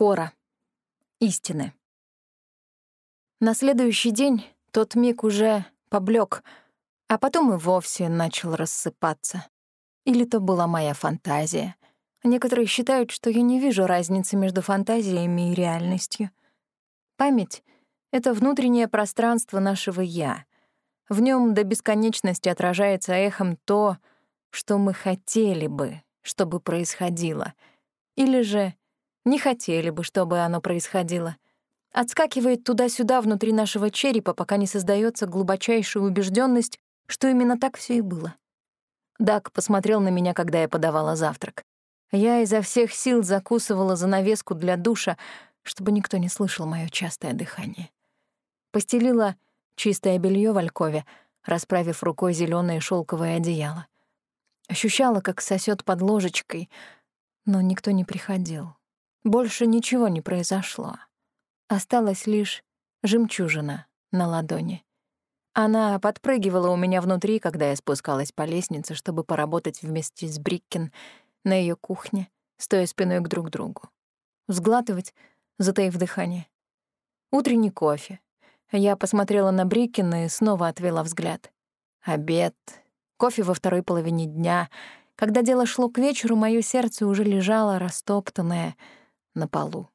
Кора. Истины. На следующий день тот миг уже поблек, а потом и вовсе начал рассыпаться. Или то была моя фантазия. Некоторые считают, что я не вижу разницы между фантазиями и реальностью. Память — это внутреннее пространство нашего «я». В нем до бесконечности отражается эхом то, что мы хотели бы, чтобы происходило, или же не хотели бы, чтобы оно происходило. Отскакивает туда-сюда внутри нашего черепа, пока не создается глубочайшая убежденность, что именно так все и было. Дак посмотрел на меня, когда я подавала завтрак. Я изо всех сил закусывала занавеску для душа, чтобы никто не слышал моё частое дыхание. Постелила чистое белье в алькове, расправив рукой зеленое шелковое одеяло. Ощущала, как сосет под ложечкой, но никто не приходил. Больше ничего не произошло. Осталась лишь жемчужина на ладони. Она подпрыгивала у меня внутри, когда я спускалась по лестнице, чтобы поработать вместе с Бриккин на ее кухне, стоя спиной к друг другу. Взглатывать, затаив дыхание. Утренний кофе. Я посмотрела на Бриккин и снова отвела взгляд. Обед, кофе во второй половине дня. Когда дело шло к вечеру, моё сердце уже лежало растоптанное на полу.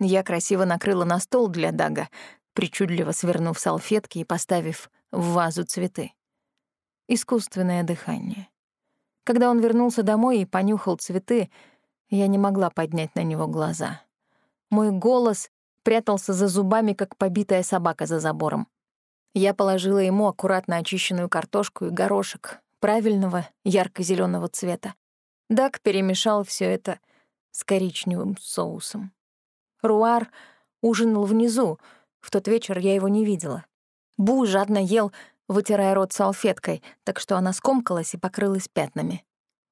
Я красиво накрыла на стол для Дага, причудливо свернув салфетки и поставив в вазу цветы. Искусственное дыхание. Когда он вернулся домой и понюхал цветы, я не могла поднять на него глаза. Мой голос прятался за зубами, как побитая собака за забором. Я положила ему аккуратно очищенную картошку и горошек правильного ярко зеленого цвета. Дак перемешал все это с коричневым соусом. Руар ужинал внизу, в тот вечер я его не видела. Бу жадно ел, вытирая рот салфеткой, так что она скомкалась и покрылась пятнами.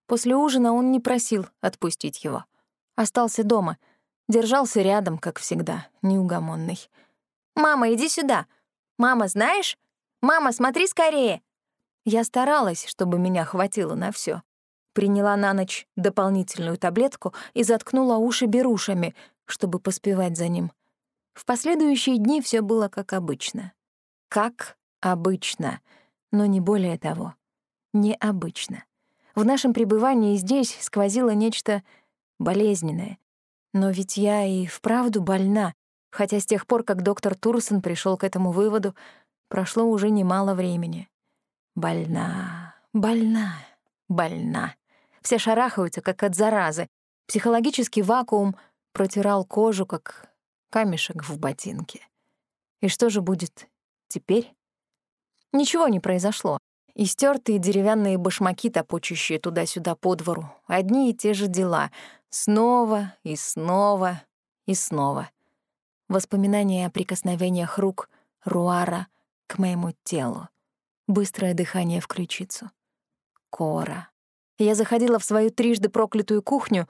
После ужина он не просил отпустить его. Остался дома, держался рядом, как всегда, неугомонный. «Мама, иди сюда! Мама, знаешь? Мама, смотри скорее!» Я старалась, чтобы меня хватило на все. Приняла на ночь дополнительную таблетку и заткнула уши берушами, чтобы поспевать за ним. В последующие дни все было как обычно. Как обычно, но не более того. Необычно. В нашем пребывании здесь сквозило нечто болезненное. Но ведь я и вправду больна, хотя с тех пор, как доктор Турсон пришел к этому выводу, прошло уже немало времени. Больна, больна, больна. Все шарахаются, как от заразы. Психологический вакуум протирал кожу, как камешек в ботинке. И что же будет теперь? Ничего не произошло. Истертые деревянные башмаки, топочущие туда-сюда по двору. Одни и те же дела. Снова и снова и снова. Воспоминания о прикосновениях рук Руара к моему телу. Быстрое дыхание в ключицу. Кора. Я заходила в свою трижды проклятую кухню,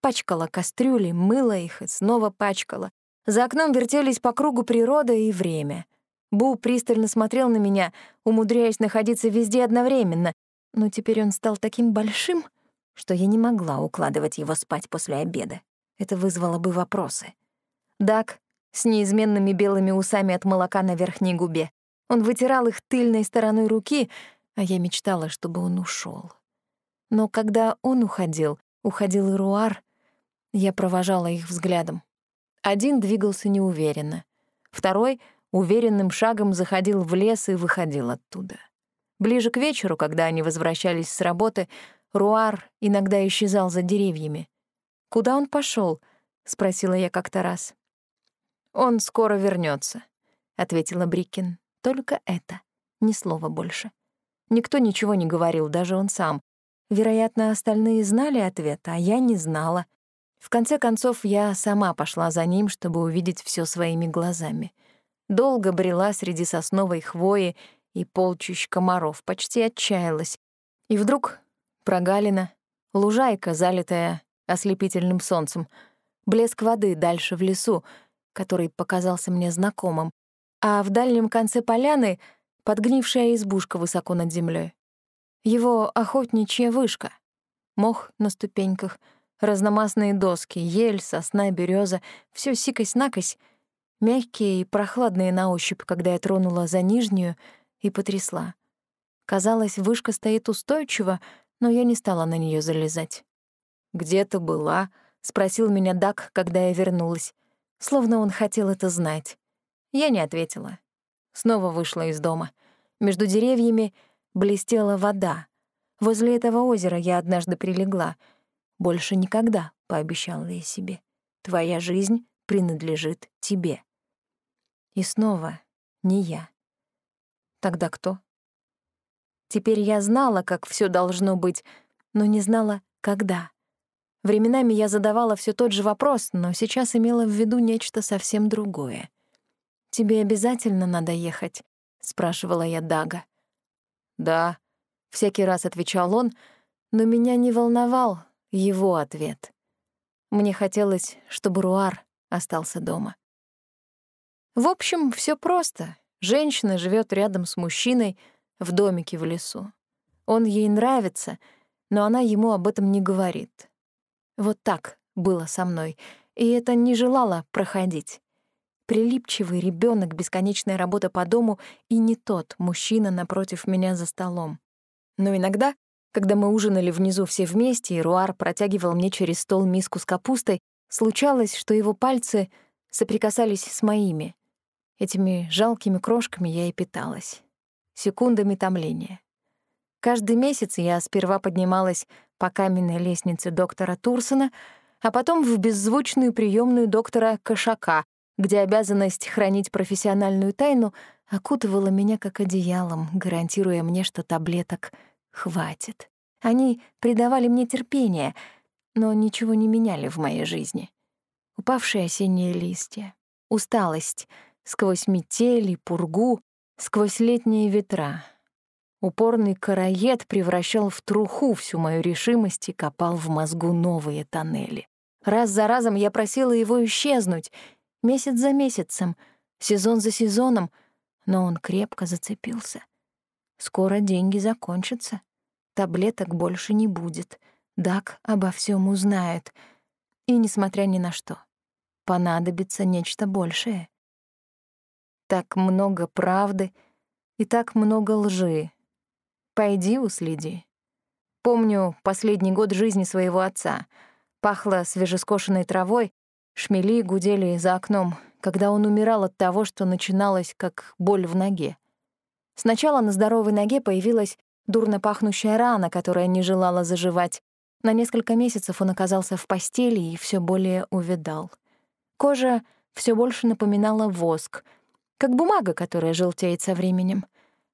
пачкала кастрюли, мыла их и снова пачкала. За окном вертелись по кругу природа и время. Бу пристально смотрел на меня, умудряясь находиться везде одновременно, но теперь он стал таким большим, что я не могла укладывать его спать после обеда. Это вызвало бы вопросы. Дак с неизменными белыми усами от молока на верхней губе. Он вытирал их тыльной стороной руки, а я мечтала, чтобы он ушел. Но когда он уходил, уходил и Руар, я провожала их взглядом. Один двигался неуверенно, второй уверенным шагом заходил в лес и выходил оттуда. Ближе к вечеру, когда они возвращались с работы, Руар иногда исчезал за деревьями. «Куда он пошел? спросила я как-то раз. «Он скоро вернется, ответила Брикин. Только это, ни слова больше. Никто ничего не говорил, даже он сам. Вероятно, остальные знали ответ, а я не знала. В конце концов, я сама пошла за ним, чтобы увидеть все своими глазами. Долго брела среди сосновой хвои и полчищ комаров, почти отчаялась. И вдруг прогалина, лужайка, залитая ослепительным солнцем, блеск воды дальше в лесу, который показался мне знакомым, а в дальнем конце поляны — подгнившая избушка высоко над землей. Его охотничья вышка, мох на ступеньках, Разномастные доски, ель, сосна, береза, все сикось-накось, мягкие и прохладные на ощупь, когда я тронула за нижнюю и потрясла. Казалось, вышка стоит устойчиво, но я не стала на нее залезать. «Где ты была?» — спросил меня Дак, когда я вернулась. Словно он хотел это знать. Я не ответила. Снова вышла из дома. Между деревьями блестела вода. Возле этого озера я однажды прилегла. Больше никогда, — пообещала я себе. Твоя жизнь принадлежит тебе. И снова не я. Тогда кто? Теперь я знала, как все должно быть, но не знала, когда. Временами я задавала все тот же вопрос, но сейчас имела в виду нечто совсем другое. «Тебе обязательно надо ехать?» — спрашивала я Дага. «Да», — всякий раз отвечал он, но меня не волновал его ответ. Мне хотелось, чтобы Руар остался дома. В общем, все просто. Женщина живет рядом с мужчиной в домике в лесу. Он ей нравится, но она ему об этом не говорит. Вот так было со мной, и это не желало проходить. Прилипчивый ребенок, бесконечная работа по дому и не тот мужчина напротив меня за столом. Но иногда, когда мы ужинали внизу все вместе, и Руар протягивал мне через стол миску с капустой, случалось, что его пальцы соприкасались с моими. Этими жалкими крошками я и питалась. Секундами томления. Каждый месяц я сперва поднималась по каменной лестнице доктора Турсона, а потом в беззвучную приемную доктора Кошака, где обязанность хранить профессиональную тайну окутывала меня как одеялом, гарантируя мне, что таблеток хватит. Они придавали мне терпение, но ничего не меняли в моей жизни. Упавшие осенние листья, усталость сквозь метели, пургу, сквозь летние ветра — Упорный караед превращал в труху всю мою решимость и копал в мозгу новые тоннели. Раз за разом я просила его исчезнуть, месяц за месяцем, сезон за сезоном, но он крепко зацепился. Скоро деньги закончатся, таблеток больше не будет, Дак обо всем узнает, и, несмотря ни на что, понадобится нечто большее. Так много правды и так много лжи Пойди уследи. Помню последний год жизни своего отца. Пахло свежескошенной травой, шмели гудели за окном, когда он умирал от того, что начиналось как боль в ноге. Сначала на здоровой ноге появилась дурно пахнущая рана, которая не желала заживать. На несколько месяцев он оказался в постели и все более увядал. Кожа все больше напоминала воск, как бумага, которая желтеет со временем.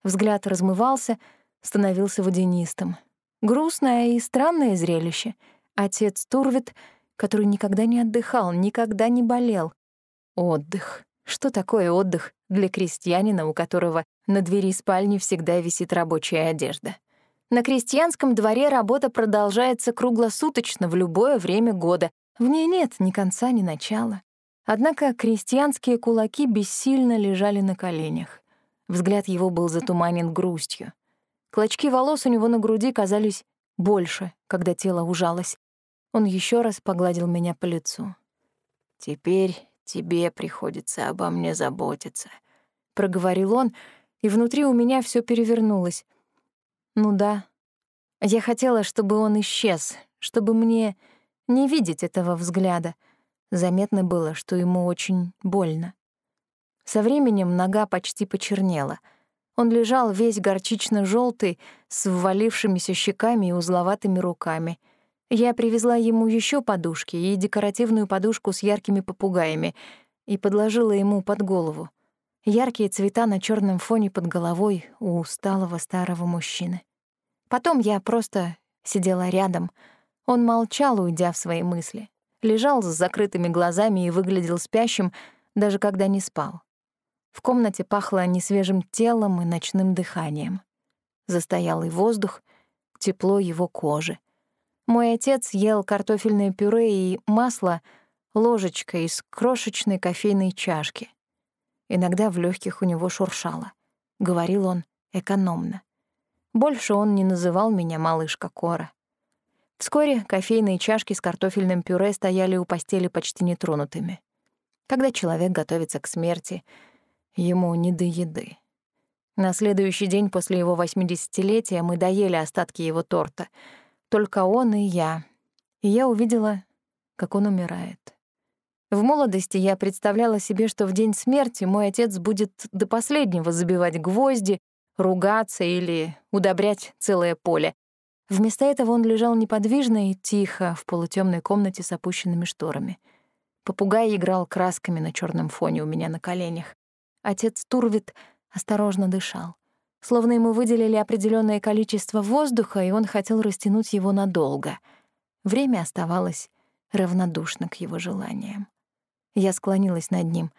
Взгляд размывался — становился водянистым. Грустное и странное зрелище. Отец Турвит, который никогда не отдыхал, никогда не болел. Отдых. Что такое отдых для крестьянина, у которого на двери спальни всегда висит рабочая одежда? На крестьянском дворе работа продолжается круглосуточно в любое время года. В ней нет ни конца, ни начала. Однако крестьянские кулаки бессильно лежали на коленях. Взгляд его был затуманен грустью. Клочки волос у него на груди казались больше, когда тело ужалось. Он еще раз погладил меня по лицу. «Теперь тебе приходится обо мне заботиться», — проговорил он, и внутри у меня все перевернулось. Ну да, я хотела, чтобы он исчез, чтобы мне не видеть этого взгляда. Заметно было, что ему очень больно. Со временем нога почти почернела — он лежал весь горчично желтый с ввалившимися щеками и узловатыми руками. Я привезла ему еще подушки и декоративную подушку с яркими попугаями и подложила ему под голову. Яркие цвета на черном фоне под головой у усталого старого мужчины. Потом я просто сидела рядом. Он молчал, уйдя в свои мысли. Лежал с закрытыми глазами и выглядел спящим, даже когда не спал. В комнате пахло несвежим телом и ночным дыханием. Застоялый воздух, тепло его кожи. Мой отец ел картофельное пюре и масло ложечкой из крошечной кофейной чашки. Иногда в легких у него шуршало. Говорил он экономно. Больше он не называл меня малышка Кора. Вскоре кофейные чашки с картофельным пюре стояли у постели почти нетронутыми. Когда человек готовится к смерти, ему не до еды. На следующий день после его восьмидесятилетия мы доели остатки его торта. Только он и я. И я увидела, как он умирает. В молодости я представляла себе, что в день смерти мой отец будет до последнего забивать гвозди, ругаться или удобрять целое поле. Вместо этого он лежал неподвижно и тихо в полутемной комнате с опущенными шторами. Попугай играл красками на черном фоне у меня на коленях. Отец Турвит осторожно дышал. Словно ему выделили определенное количество воздуха, и он хотел растянуть его надолго. Время оставалось равнодушно к его желаниям. Я склонилась над ним.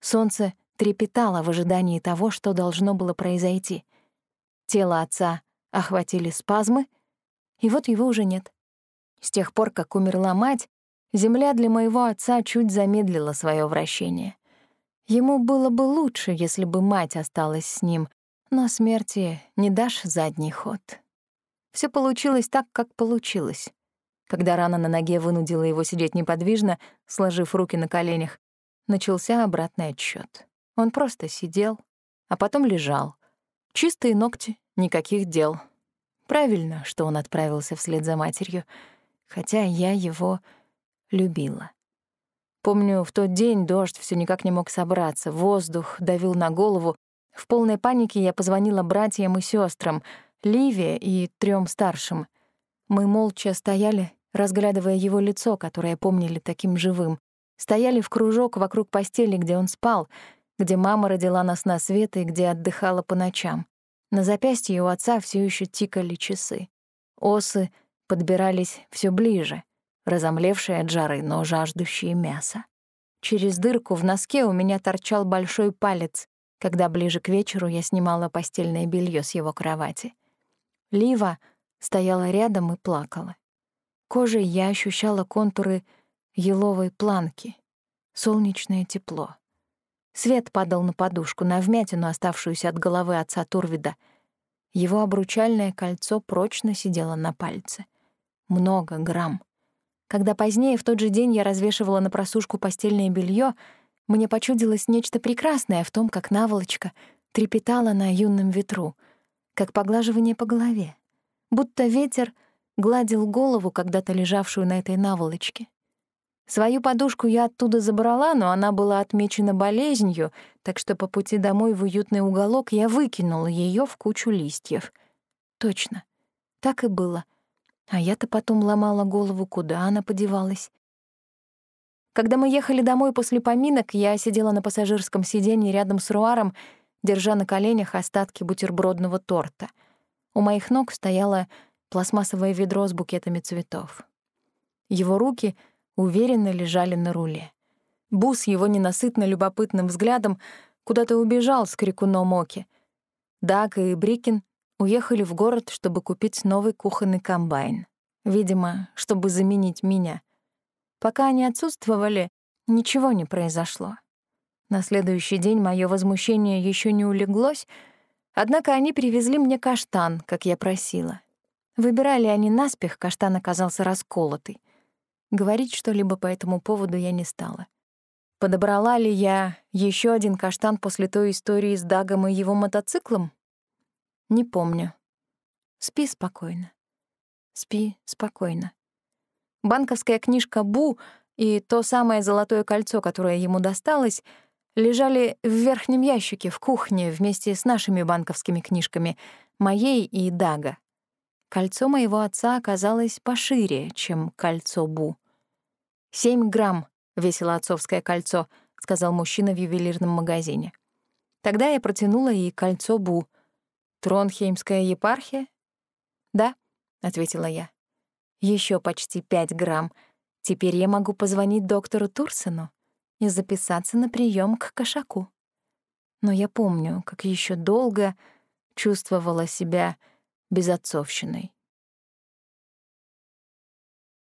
Солнце трепетало в ожидании того, что должно было произойти. Тело отца охватили спазмы, и вот его уже нет. С тех пор, как умерла мать, земля для моего отца чуть замедлила свое вращение. Ему было бы лучше, если бы мать осталась с ним, но смерти не дашь задний ход. Все получилось так, как получилось. Когда рана на ноге вынудила его сидеть неподвижно, сложив руки на коленях, начался обратный отсчет. Он просто сидел, а потом лежал. Чистые ногти, никаких дел. Правильно, что он отправился вслед за матерью, хотя я его любила. Помню, в тот день дождь все никак не мог собраться, воздух давил на голову. В полной панике я позвонила братьям и сестрам, Ливе и трем старшим. Мы молча стояли, разглядывая его лицо, которое помнили таким живым. Стояли в кружок вокруг постели, где он спал, где мама родила нас на свет и где отдыхала по ночам. На запястье у отца все еще тикали часы. Осы подбирались все ближе разомлевшие от жары, но жаждущие мяса. Через дырку в носке у меня торчал большой палец, когда ближе к вечеру я снимала постельное белье с его кровати. Лива стояла рядом и плакала. Кожей я ощущала контуры еловой планки, солнечное тепло. Свет падал на подушку, на вмятину, оставшуюся от головы отца Турвида. Его обручальное кольцо прочно сидело на пальце. Много грамм. Когда позднее в тот же день я развешивала на просушку постельное белье, мне почудилось нечто прекрасное в том, как наволочка трепетала на юном ветру, как поглаживание по голове, будто ветер гладил голову, когда-то лежавшую на этой наволочке. Свою подушку я оттуда забрала, но она была отмечена болезнью, так что по пути домой в уютный уголок я выкинула ее в кучу листьев. Точно, так и было — а я-то потом ломала голову, куда она подевалась. Когда мы ехали домой после поминок, я сидела на пассажирском сиденье рядом с Руаром, держа на коленях остатки бутербродного торта. У моих ног стояло пластмассовое ведро с букетами цветов. Его руки уверенно лежали на руле. Бус его ненасытно любопытным взглядом куда-то убежал с крикуном Оки. Даг и Брикин уехали в город, чтобы купить новый кухонный комбайн. Видимо, чтобы заменить меня. Пока они отсутствовали, ничего не произошло. На следующий день мое возмущение еще не улеглось, однако они привезли мне каштан, как я просила. Выбирали они наспех, каштан оказался расколотый. Говорить что-либо по этому поводу я не стала. Подобрала ли я еще один каштан после той истории с Дагом и его мотоциклом? Не помню. Спи спокойно. Спи спокойно. Банковская книжка Бу и то самое золотое кольцо, которое ему досталось, лежали в верхнем ящике в кухне вместе с нашими банковскими книжками, моей и Дага. Кольцо моего отца оказалось пошире, чем кольцо Бу. «Семь грамм», — весило отцовское кольцо, — сказал мужчина в ювелирном магазине. Тогда я протянула ей кольцо Бу — Тронхеймская епархия? Да, ответила я. Еще почти пять грамм. Теперь я могу позвонить доктору Турсену и записаться на прием к кошаку. Но я помню, как еще долго чувствовала себя безотцовщиной.